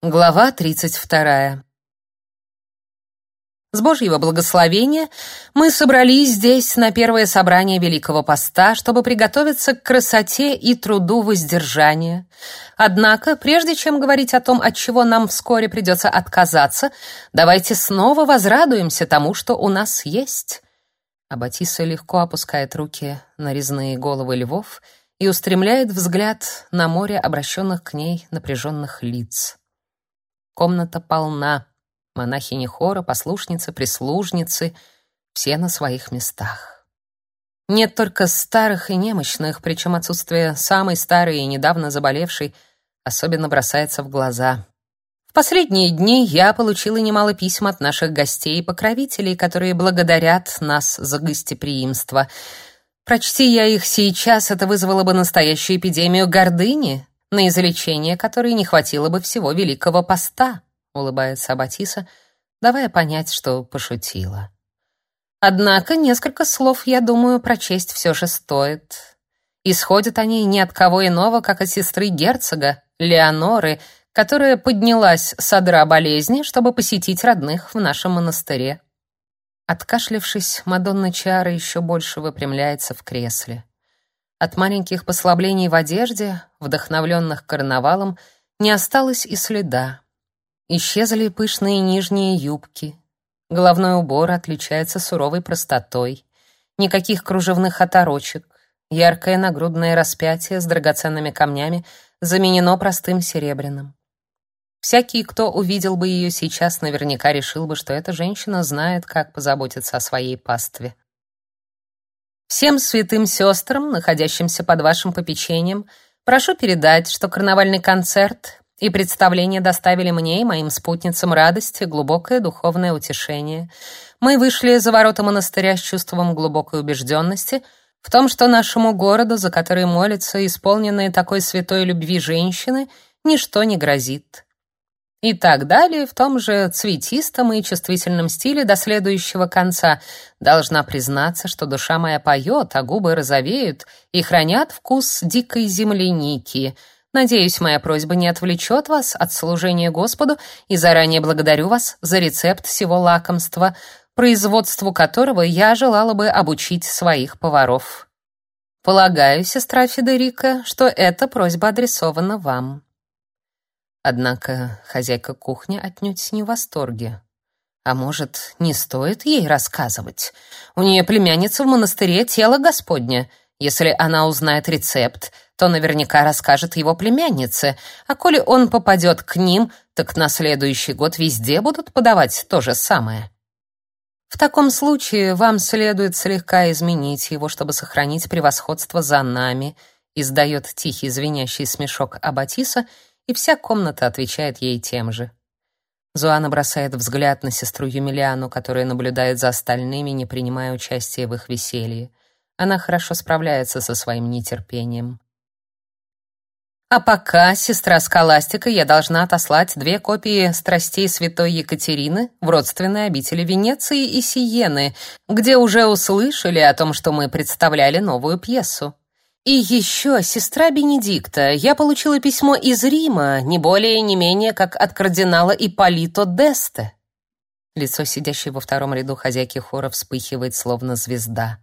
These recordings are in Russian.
Глава 32. С Божьего благословения мы собрались здесь на первое собрание Великого Поста, чтобы приготовиться к красоте и труду воздержания. Однако, прежде чем говорить о том, от чего нам вскоре придется отказаться, давайте снова возрадуемся тому, что у нас есть. Аббатиса легко опускает руки на резные головы львов и устремляет взгляд на море обращенных к ней напряженных лиц. Комната полна. Монахини хора, послушницы, прислужницы — все на своих местах. Нет только старых и немощных, причем отсутствие самой старой и недавно заболевшей особенно бросается в глаза. В последние дни я получила немало писем от наших гостей и покровителей, которые благодарят нас за гостеприимство. Прочти я их сейчас, это вызвало бы настоящую эпидемию гордыни, на излечение которой не хватило бы всего Великого Поста, улыбается Абатиса, давая понять, что пошутила. Однако несколько слов, я думаю, прочесть все же стоит. Исходят они ни от кого иного, как от сестры герцога, Леоноры, которая поднялась с одра болезни, чтобы посетить родных в нашем монастыре. Откашлявшись, Мадонна Чара еще больше выпрямляется в кресле. От маленьких послаблений в одежде, вдохновленных карнавалом, не осталось и следа. Исчезли пышные нижние юбки. Головной убор отличается суровой простотой. Никаких кружевных оторочек. Яркое нагрудное распятие с драгоценными камнями заменено простым серебряным. Всякий, кто увидел бы ее сейчас, наверняка решил бы, что эта женщина знает, как позаботиться о своей пастве. Всем святым сестрам, находящимся под вашим попечением, прошу передать, что карнавальный концерт и представление доставили мне и моим спутницам радость и глубокое духовное утешение. Мы вышли за ворота монастыря с чувством глубокой убежденности в том, что нашему городу, за который молятся исполненные такой святой любви женщины, ничто не грозит и так далее в том же цветистом и чувствительном стиле до следующего конца. Должна признаться, что душа моя поет, а губы розовеют и хранят вкус дикой земляники. Надеюсь, моя просьба не отвлечет вас от служения Господу, и заранее благодарю вас за рецепт всего лакомства, производству которого я желала бы обучить своих поваров. Полагаю, сестра Федерика, что эта просьба адресована вам. Однако хозяйка кухни отнюдь не в восторге. А может, не стоит ей рассказывать? У нее племянница в монастыре тело Господня. Если она узнает рецепт, то наверняка расскажет его племяннице, а коли он попадет к ним, так на следующий год везде будут подавать то же самое. В таком случае вам следует слегка изменить его, чтобы сохранить превосходство за нами, издает тихий звенящий смешок Абатиса и вся комната отвечает ей тем же. Зуана бросает взгляд на сестру Юмилиану, которая наблюдает за остальными, не принимая участия в их веселье. Она хорошо справляется со своим нетерпением. А пока, сестра Скаластика, я должна отослать две копии страстей святой Екатерины в родственные обители Венеции и Сиены, где уже услышали о том, что мы представляли новую пьесу. И еще, сестра Бенедикта, я получила письмо из Рима, не более и не менее, как от кардинала Ипполито Десте. Лицо сидящей во втором ряду хозяйки хора вспыхивает, словно звезда.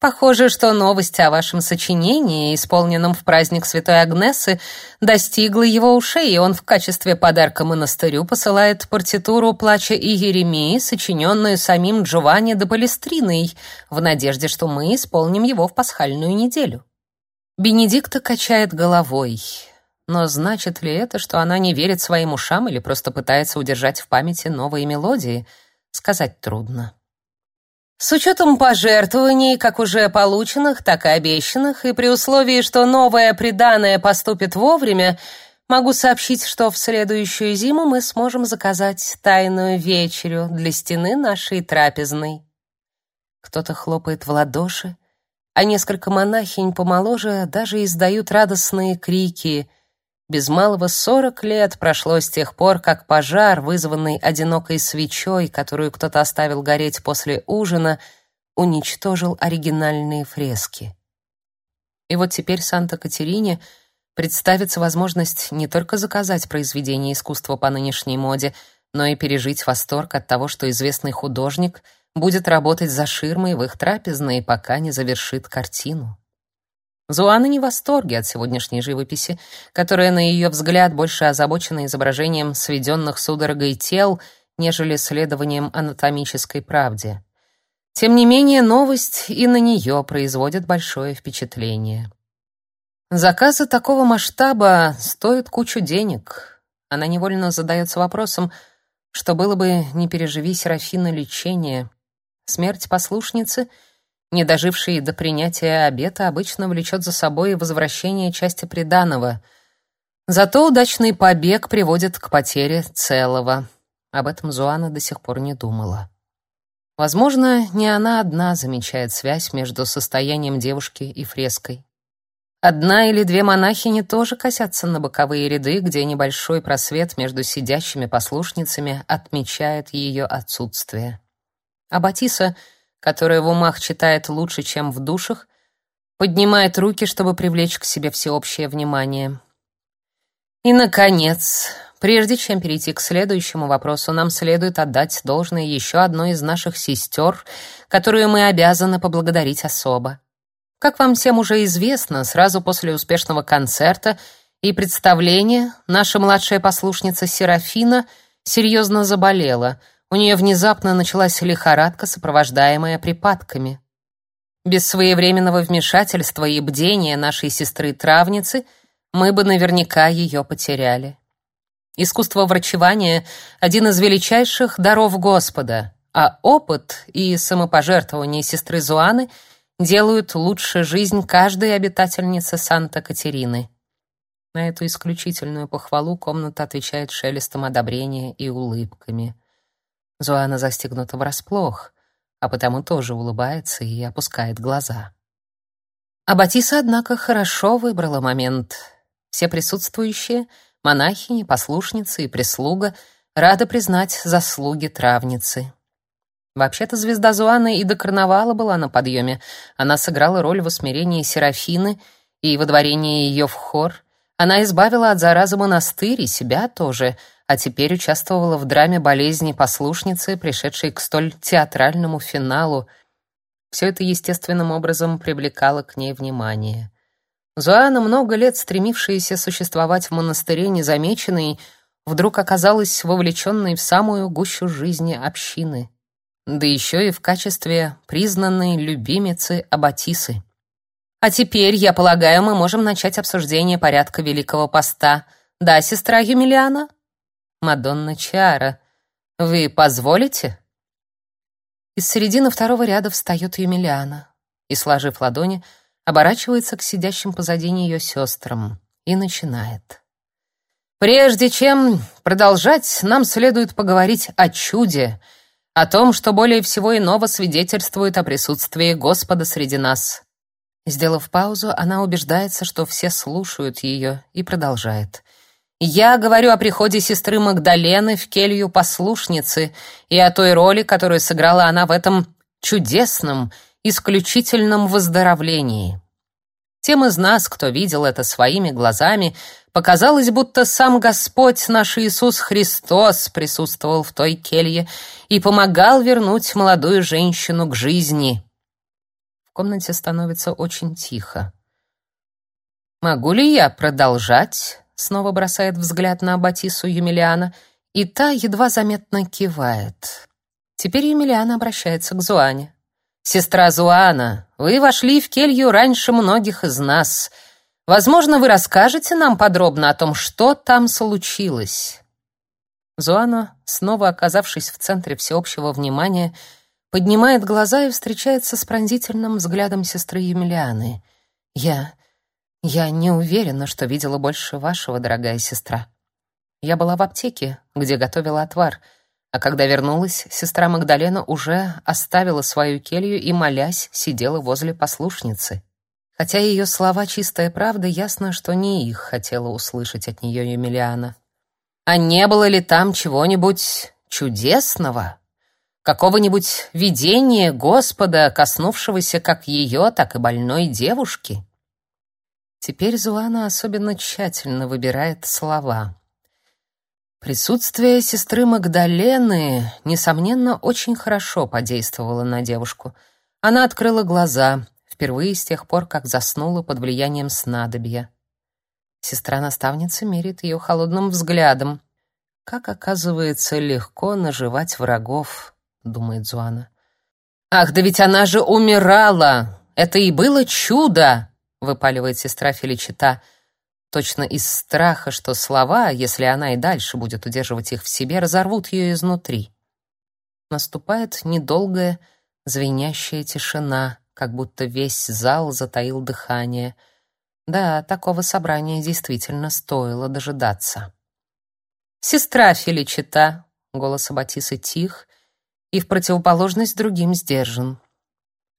Похоже, что новость о вашем сочинении, исполненном в праздник Святой Агнесы, достигла его ушей, и он в качестве подарка монастырю посылает партитуру «Плача и Еремии», сочиненную самим Джованни де Палестриной, в надежде, что мы исполним его в пасхальную неделю. Бенедикта качает головой. Но значит ли это, что она не верит своим ушам или просто пытается удержать в памяти новые мелодии? Сказать трудно. С учетом пожертвований, как уже полученных, так и обещанных, и при условии, что новое приданое поступит вовремя, могу сообщить, что в следующую зиму мы сможем заказать тайную вечерю для стены нашей трапезной. Кто-то хлопает в ладоши, а несколько монахинь помоложе даже издают радостные крики. Без малого сорок лет прошло с тех пор, как пожар, вызванный одинокой свечой, которую кто-то оставил гореть после ужина, уничтожил оригинальные фрески. И вот теперь Санта-Катерине Представится возможность не только заказать произведение искусства по нынешней моде, но и пережить восторг от того, что известный художник будет работать за ширмой в их трапезной, пока не завершит картину. Зуана не в восторге от сегодняшней живописи, которая, на ее взгляд, больше озабочена изображением сведенных судорогой тел, нежели следованием анатомической правде. Тем не менее, новость и на нее производит большое впечатление. Заказы такого масштаба стоят кучу денег. Она невольно задается вопросом, что было бы, не переживи Серафина лечение. Смерть послушницы, не дожившей до принятия обета, обычно влечет за собой возвращение части приданого. Зато удачный побег приводит к потере целого. Об этом Зуана до сих пор не думала. Возможно, не она одна замечает связь между состоянием девушки и фреской. Одна или две монахини тоже косятся на боковые ряды, где небольшой просвет между сидящими послушницами отмечает ее отсутствие. А Батиса, которая в умах читает лучше, чем в душах, поднимает руки, чтобы привлечь к себе всеобщее внимание. И, наконец, прежде чем перейти к следующему вопросу, нам следует отдать должное еще одной из наших сестер, которую мы обязаны поблагодарить особо. Как вам всем уже известно, сразу после успешного концерта и представления наша младшая послушница Серафина серьезно заболела. У нее внезапно началась лихорадка, сопровождаемая припадками. Без своевременного вмешательства и бдения нашей сестры-травницы мы бы наверняка ее потеряли. Искусство врачевания — один из величайших даров Господа, а опыт и самопожертвование сестры Зуаны — делают лучше жизнь каждой обитательницы Санта-Катерины. На эту исключительную похвалу комната отвечает шелестом одобрения и улыбками. Зоана застигнута врасплох, а потому тоже улыбается и опускает глаза. А Батиса, однако, хорошо выбрала момент. Все присутствующие, монахини, послушницы и прислуга, рады признать заслуги травницы. Вообще-то звезда Зуаны и до карнавала была на подъеме. Она сыграла роль в усмирении Серафины и водворении ее в хор. Она избавила от заразы монастырь и себя тоже, а теперь участвовала в драме болезни послушницы, пришедшей к столь театральному финалу. Все это естественным образом привлекало к ней внимание. Зуана, много лет стремившаяся существовать в монастыре незамеченной, вдруг оказалась вовлеченной в самую гущу жизни общины да еще и в качестве признанной любимицы Аббатисы. А теперь, я полагаю, мы можем начать обсуждение порядка Великого Поста. Да, сестра Юмилиана? Мадонна Чара, вы позволите? Из середины второго ряда встает Юмилиана и, сложив ладони, оборачивается к сидящим позади нее сестрам и начинает. Прежде чем продолжать, нам следует поговорить о чуде — о том, что более всего иного свидетельствует о присутствии Господа среди нас. Сделав паузу, она убеждается, что все слушают ее, и продолжает. «Я говорю о приходе сестры Магдалены в келью послушницы и о той роли, которую сыграла она в этом чудесном, исключительном выздоровлении». Тем из нас, кто видел это своими глазами, показалось, будто сам Господь наш Иисус Христос присутствовал в той келье и помогал вернуть молодую женщину к жизни. В комнате становится очень тихо. «Могу ли я продолжать?» — снова бросает взгляд на Батису Емельяна, и та едва заметно кивает. Теперь Емельяна обращается к Зуане. «Сестра Зуана, вы вошли в келью раньше многих из нас. Возможно, вы расскажете нам подробно о том, что там случилось». Зуана, снова оказавшись в центре всеобщего внимания, поднимает глаза и встречается с пронзительным взглядом сестры Емельяны. «Я... я не уверена, что видела больше вашего, дорогая сестра. Я была в аптеке, где готовила отвар». А когда вернулась, сестра Магдалена уже оставила свою келью и, молясь, сидела возле послушницы. Хотя ее слова чистая правда, ясно, что не их хотела услышать от нее Емельяна. А не было ли там чего-нибудь чудесного? Какого-нибудь видения Господа, коснувшегося как ее, так и больной девушки? Теперь Зуана особенно тщательно выбирает слова. Присутствие сестры Магдалены, несомненно, очень хорошо подействовало на девушку. Она открыла глаза, впервые с тех пор, как заснула под влиянием снадобья. Сестра-наставница мерит ее холодным взглядом. «Как, оказывается, легко наживать врагов», — думает Зуана. «Ах, да ведь она же умирала! Это и было чудо!» — выпаливает сестра Феличита, точно из страха, что слова, если она и дальше будет удерживать их в себе, разорвут ее изнутри. Наступает недолгая, звенящая тишина, как будто весь зал затаил дыхание. Да, такого собрания действительно стоило дожидаться. «Сестра Феличита», — голос Аббатисы тих, и в противоположность другим сдержан.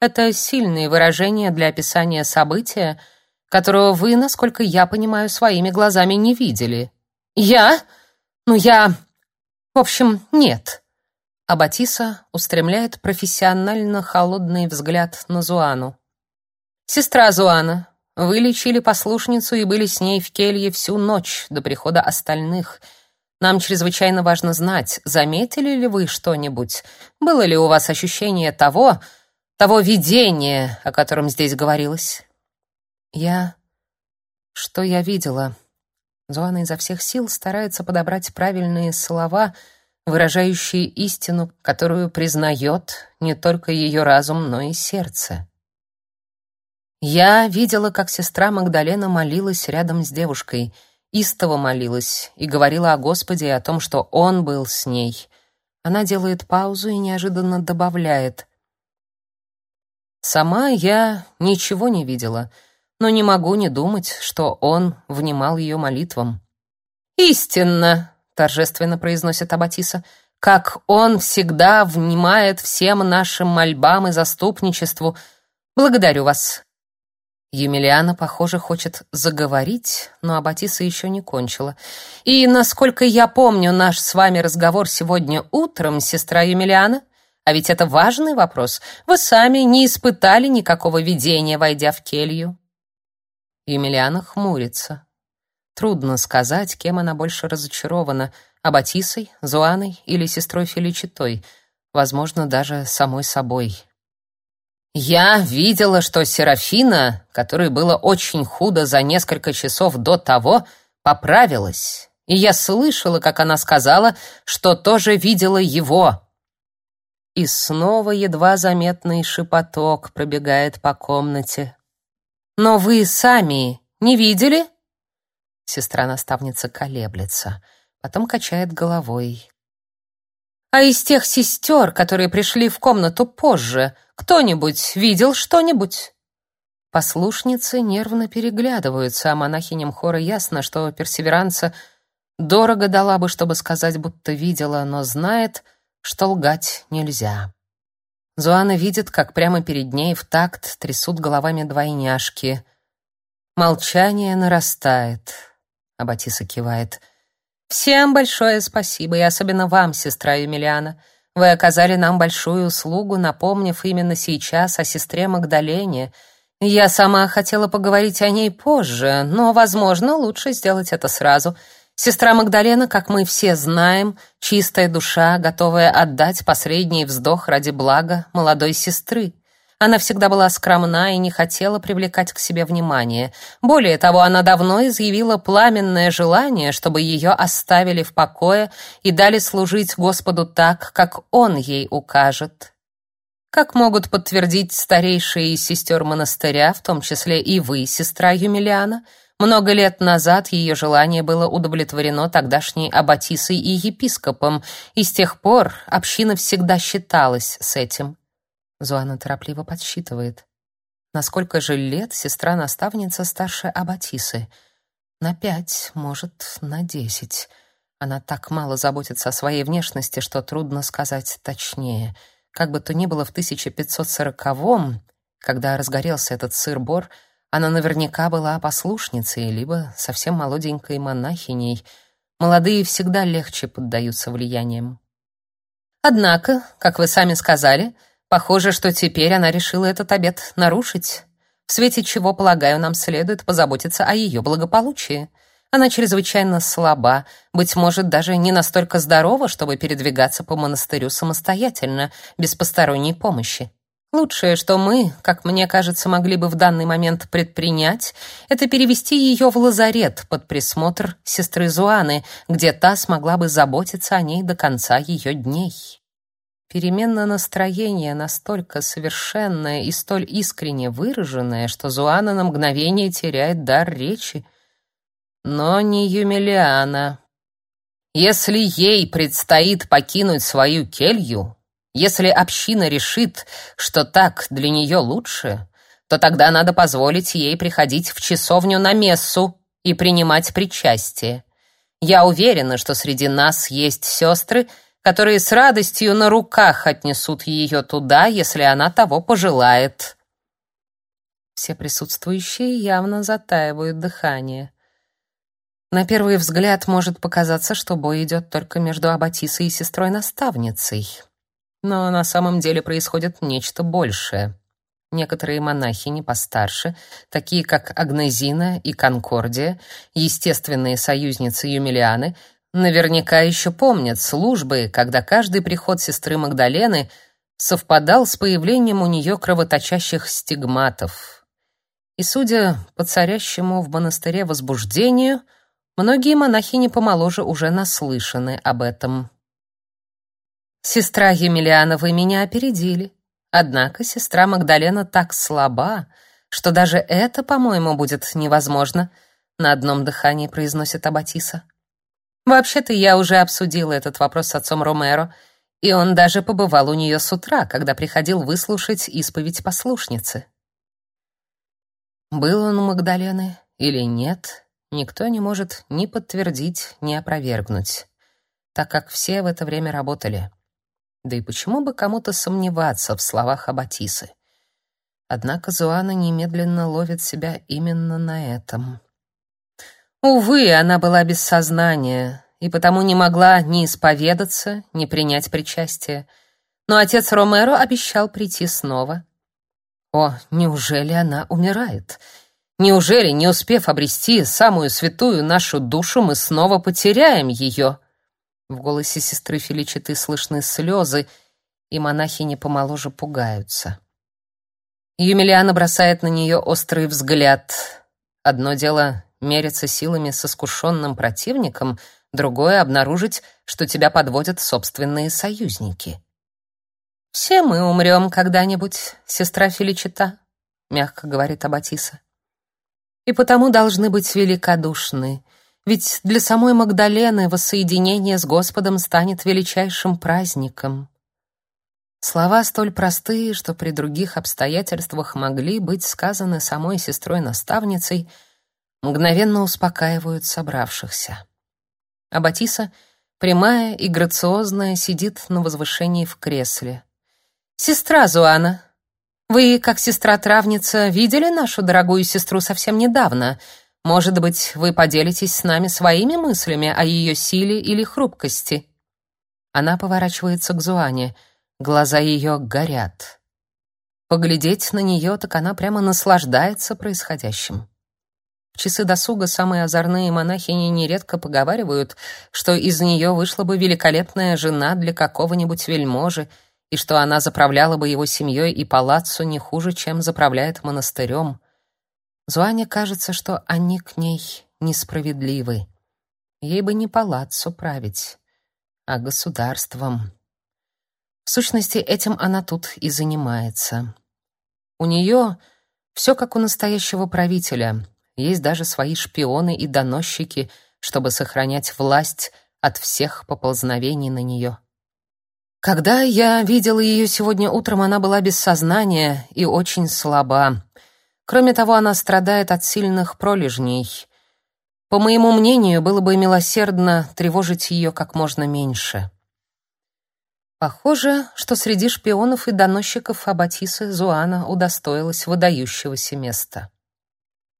Это сильные выражения для описания события, которого вы, насколько я понимаю, своими глазами не видели. Я? Ну я... В общем, нет. Абатиса устремляет профессионально холодный взгляд на Зуану. Сестра Зуана, вы лечили послушницу и были с ней в келье всю ночь до прихода остальных. Нам чрезвычайно важно знать, заметили ли вы что-нибудь? Было ли у вас ощущение того, того видения, о котором здесь говорилось. Я... Что я видела? Зоана изо всех сил старается подобрать правильные слова, выражающие истину, которую признает не только ее разум, но и сердце. Я видела, как сестра Магдалена молилась рядом с девушкой, истово молилась и говорила о Господе и о том, что Он был с ней. Она делает паузу и неожиданно добавляет — Сама я ничего не видела, но не могу не думать, что он внимал ее молитвам. «Истинно!» — торжественно произносит Аббатиса. «Как он всегда внимает всем нашим мольбам и заступничеству. Благодарю вас!» Емельяна, похоже, хочет заговорить, но Аббатиса еще не кончила. «И, насколько я помню наш с вами разговор сегодня утром, сестра Емельяна, а ведь это важный вопрос. Вы сами не испытали никакого видения, войдя в келью. Емельяна хмурится. Трудно сказать, кем она больше разочарована: Абатисой, Зуаной или сестрой Феличитой, возможно, даже самой собой. Я видела, что Серафина, которой было очень худо за несколько часов до того, поправилась. И я слышала, как она сказала, что тоже видела его, и снова едва заметный шепоток пробегает по комнате. «Но вы сами не видели?» Сестра-наставница колеблется, потом качает головой. «А из тех сестер, которые пришли в комнату позже, кто-нибудь видел что-нибудь?» Послушницы нервно переглядываются, а монахиням хора ясно, что персеверанца дорого дала бы, чтобы сказать, будто видела, но знает, что лгать нельзя. Зуана видит, как прямо перед ней в такт трясут головами двойняшки. Молчание нарастает. Абатиса кивает. «Всем большое спасибо, и особенно вам, сестра Емельяна. Вы оказали нам большую услугу, напомнив именно сейчас о сестре Магдалене. Я сама хотела поговорить о ней позже, но, возможно, лучше сделать это сразу. Сестра Магдалена, как мы все знаем, чистая душа, готовая отдать последний вздох ради блага молодой сестры. Она всегда была скромна и не хотела привлекать к себе внимание. Более того, она давно изъявила пламенное желание, чтобы ее оставили в покое и дали служить Господу так, как Он ей укажет. Как могут подтвердить старейшие из сестер монастыря, в том числе и вы, сестра Юмилиана, много лет назад ее желание было удовлетворено тогдашней аббатисой и епископом, и с тех пор община всегда считалась с этим. Зуана торопливо подсчитывает. Насколько же лет сестра-наставница старше аббатисы? На пять, может, на десять. Она так мало заботится о своей внешности, что трудно сказать точнее. Как бы то ни было в 1540-м, когда разгорелся этот сыр-бор, она наверняка была послушницей, либо совсем молоденькой монахиней. Молодые всегда легче поддаются влияниям. Однако, как вы сами сказали, похоже, что теперь она решила этот обет нарушить. в свете чего, полагаю, нам следует позаботиться о ее благополучии. Она чрезвычайно слаба, быть может, даже не настолько здорова, чтобы передвигаться по монастырю самостоятельно, без посторонней помощи. Лучшее, что мы, как мне кажется, могли бы в данный момент предпринять, это перевести ее в лазарет под присмотр сестры Зуаны, где та смогла бы заботиться о ней до конца ее дней. Перемена настроения настолько совершенная и столь искренне выраженная, что Зуана на мгновение теряет дар речи. Но не Юмилиана. Если ей предстоит покинуть свою келью, если община решит, что так для нее лучше, то тогда надо позволить ей приходить в часовню на мессу и принимать причастие. Я уверена, что среди нас есть сестры, которые с радостью на руках отнесут ее туда, если она того пожелает. Все присутствующие явно затаивают дыхание. На первый взгляд может показаться, что бой идет только между Аббатисой и сестрой-наставницей. Но на самом деле происходит нечто большее. Некоторые монахини постарше, такие как Агнезина и Конкордия, естественные союзницы Юмилианы, наверняка еще помнят службы, когда каждый приход сестры Магдалены совпадал с появлением у нее кровоточащих стигматов. И, судя по царящему в монастыре возбуждению, многие монахини помоложе уже наслышаны об этом. Сестра Емельяна, вы меня опередили. Однако сестра Магдалена так слаба, что даже это, по-моему, будет невозможно, на одном дыхании произносит Абатиса. Вообще-то я уже обсудила этот вопрос с отцом Ромеро, и он даже побывал у нее с утра, когда приходил выслушать исповедь послушницы. Был он у Магдалены или нет, никто не может ни подтвердить, ни опровергнуть, так как все в это время работали. Да и почему бы кому-то сомневаться в словах Абатисы? Однако Зуана немедленно ловит себя именно на этом. Увы, она была без сознания и потому не могла ни исповедаться, ни принять причастие. Но отец Ромеро обещал прийти снова. О, неужели она умирает? Неужели, не успев обрести самую святую нашу душу, мы снова потеряем ее? В голосе сестры Феличиты слышны слезы, и монахини помоложе пугаются. Юмилиана бросает на нее острый взгляд. Одно дело мериться силами с искушенным противником, другое — обнаружить, что тебя подводят собственные союзники. «Все мы умрем когда-нибудь, сестра Феличита», — мягко говорит Аббатиса. «И потому должны быть великодушны, ведь для самой Магдалены воссоединение с Господом станет величайшим праздником. Слова столь простые, что при других обстоятельствах могли быть сказаны самой сестрой-наставницей, мгновенно успокаивают собравшихся. А Батиса, прямая и грациозная, сидит на возвышении в кресле. «Сестра Зуана, вы, как сестра-травница, видели нашу дорогую сестру совсем недавно?» Может быть, вы поделитесь с нами своими мыслями о ее силе или хрупкости?» Она поворачивается к Зуане. Глаза ее горят. Поглядеть на нее, так она прямо наслаждается происходящим. В часы досуга самые озорные монахини нередко поговаривают, что из нее вышла бы великолепная жена для какого-нибудь вельможи, и что она заправляла бы его семьей и палаццо не хуже, чем заправляет монастырем. Зуане кажется, что они к ней несправедливы. Ей бы не палаццо править, а государством. В сущности, этим она тут и занимается. У нее все как у настоящего правителя. Есть даже свои шпионы и доносчики, чтобы сохранять власть от всех поползновений на нее. Когда я видела ее сегодня утром, она была без сознания и очень слаба. Кроме того, она страдает от сильных пролежней. По моему мнению, было бы милосердно тревожить ее как можно меньше. Похоже, что среди шпионов и доносчиков Аббатисы Зуана удостоилась выдающегося места.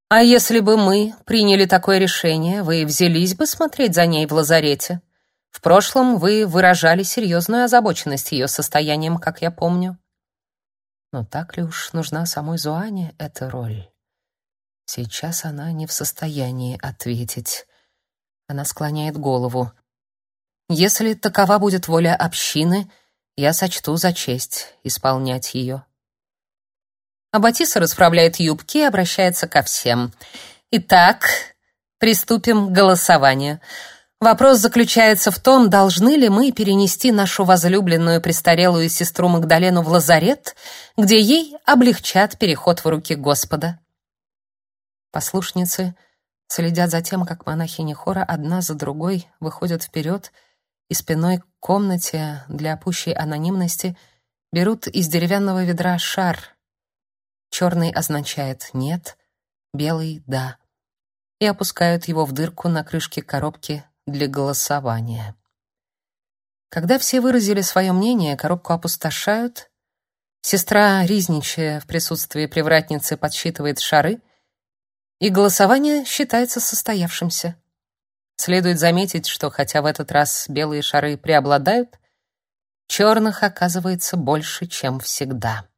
А если бы мы приняли такое решение, вы взялись бы смотреть за ней в лазарете? В прошлом вы выражали серьезную озабоченность ее состоянием, как я помню. Но так ли уж нужна самой Зуане эта роль? Сейчас она не в состоянии ответить. Она склоняет голову. Если такова будет воля общины, я сочту за честь исполнять ее. Аббатиса расправляет юбки и обращается ко всем. Итак, приступим к голосованию. Вопрос заключается в том, должны ли мы перенести нашу возлюбленную престарелую сестру Магдалену в лазарет, где ей облегчат переход в руки Господа. Послушницы следят за тем, как монахини хора одна за другой выходят вперед и спиной к комнате для пущей анонимности берут из деревянного ведра шар. Черный означает «нет», белый — «да» и опускают его в дырку на крышке коробки для голосования. Когда все выразили свое мнение, коробку опустошают. Сестра, ризничая в присутствии привратницы, подсчитывает шары, и голосование считается состоявшимся. Следует заметить, что хотя в этот раз белые шары преобладают, черных оказывается больше, чем всегда.